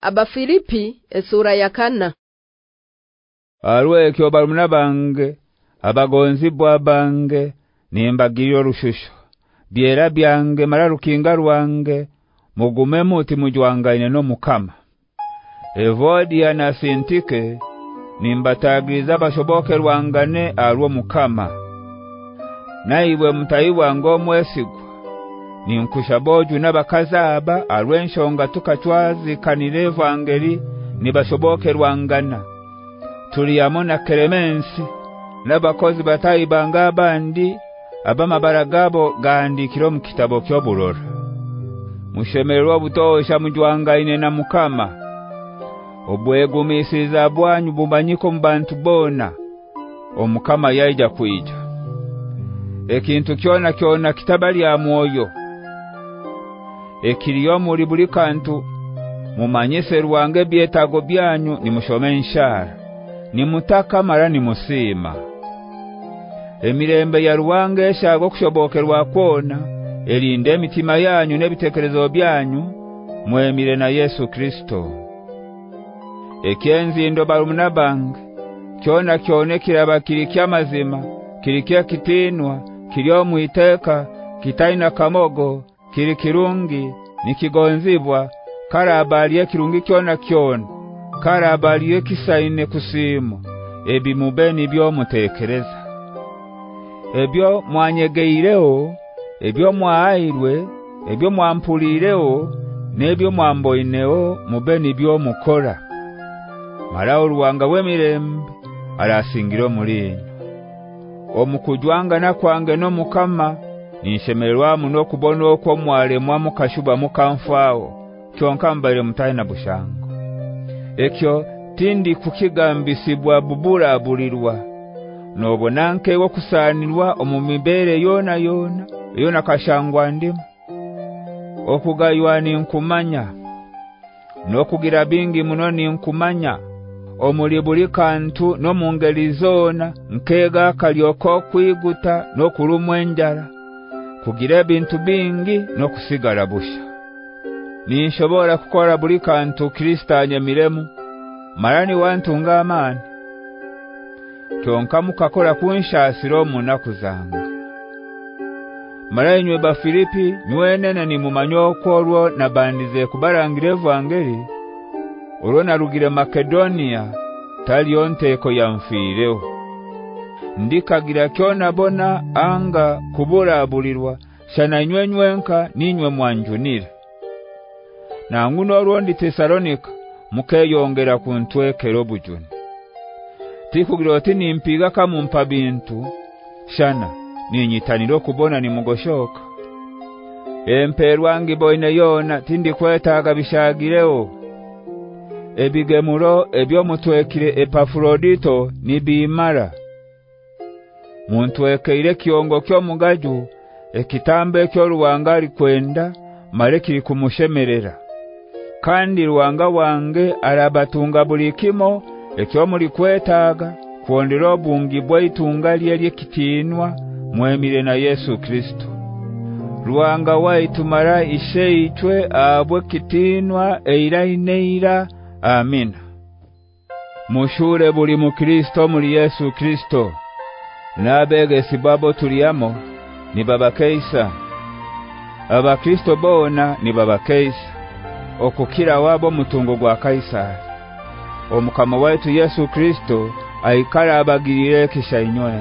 Abafilipi esura eh, ya kana. Arwekyo barunabange abagonzi bwabange nembagiyo rushusho. Byera byange mararukinga rwange mugumemo timujwangaine no mukama. Evodia na sintike nimbatagiza bashoboke rwangane arwo mukama. Naibwe mtayiwa ngomwesigwa ninkushaboju nabakazaba alwenshonga tukachwazi kanirevu angeli nibashoboke rwangana. Tuliyamona Clemensi nabakozi batayibanga abandi abama baragabo gandikiro mu kitabo kyoburora mushemerwa butosha mujwangaine na mukama. Obwegumisiza bwanyu bumanyiko mbantu bona omukama yaija kuija ekintu kyona kyona kitabali ya mwoyo ekiriyo muri buli kantu. Mumanyise rwange byetago byanyu nimushomensha nimutaka mara nimusima. Emirembe ya rwange eshago kushobokerwa kwona. Elinde emitima yanyu nebitekerezo byanyu mwemire na Yesu Kristo. Ekenzi ndo barumuna bange. Kyona kyone kiraba kirikia mazima kirikia kitinwa kiryo muiteka kitaina kamogo kiri kirungi nikigonzibwa karabaliye kirungi kyona kyona. Karabaliye kisaine kusimo ebi mubeni byo mutekereza ebyo mwanyegeireo ebyo mwairwe ebyo mwampulireo nebyo mwamboineo mubeni byo mukora marao ruwanga wemirembe arasingiro mulinyo omukujwanga na kwange no mukama nishemerwa muno kubona okwo mwalemwa mukashuba mukamfao kyonka mbale mutaye na bushango. Ekyo tindi kukigambisibwa bubura abulirwa nobonanke wo kusanirwa omumibere yona yona yona kashangwa ndimu. Okugaywa ni nkumanya nokugira bingi muno ni nkumanya omulibuli kantu no mungeli zona nkega kalyoko kwiguta no kulumwenjara kugira bintu bingi no kusigara busha ninshobora kukora buli kantu Kristo anyamiremu marani wantu ngamani kyonka mukakora kunshasiro munaku zange Maranywe ba Filipi nywene ni mumanyoko na nabandize kubarangire evangeli. Urona narugire Makedonia talionteko yamfireho ndikagira kyona bona anga kubura abulirwa shana nywenywenka ninywe mwanjunira. Nanguno olwo ndi Tesalonika mukeyongera kuntwekero bujuni. Tikugira oti nimpiga kama mpa bintu shana ninyitaniro kubona ni mugoshoka emperwangi boine yona tindi kwetaga bishagireo. Ebigemuro ebyo mutwekire epafrodito nibimara muntwekeire kiongo kyo mugaju ekitambe kyo ruwangali kwenda mare kiri kumushemerera. Kandi ruwanga wange arabatunga bulikimo ekyo muri kwetaga kuondera obungi bwaitungali lye kitinwa mwemire na Yesu Kristo. Ruanga waitumara isheitwe abwe kitinwa eira ineira amina. Mushure buli mu Kristo muri Yesu Kristo nabege sibabo tuliyamo ni baba Keisa. Aba Kristo bona ni baba Keisa. Okukira wabo mutungo gwa Kaisari Omukama wetu Yesu Kristo aikara abagirire kishainywe